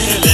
Yeah.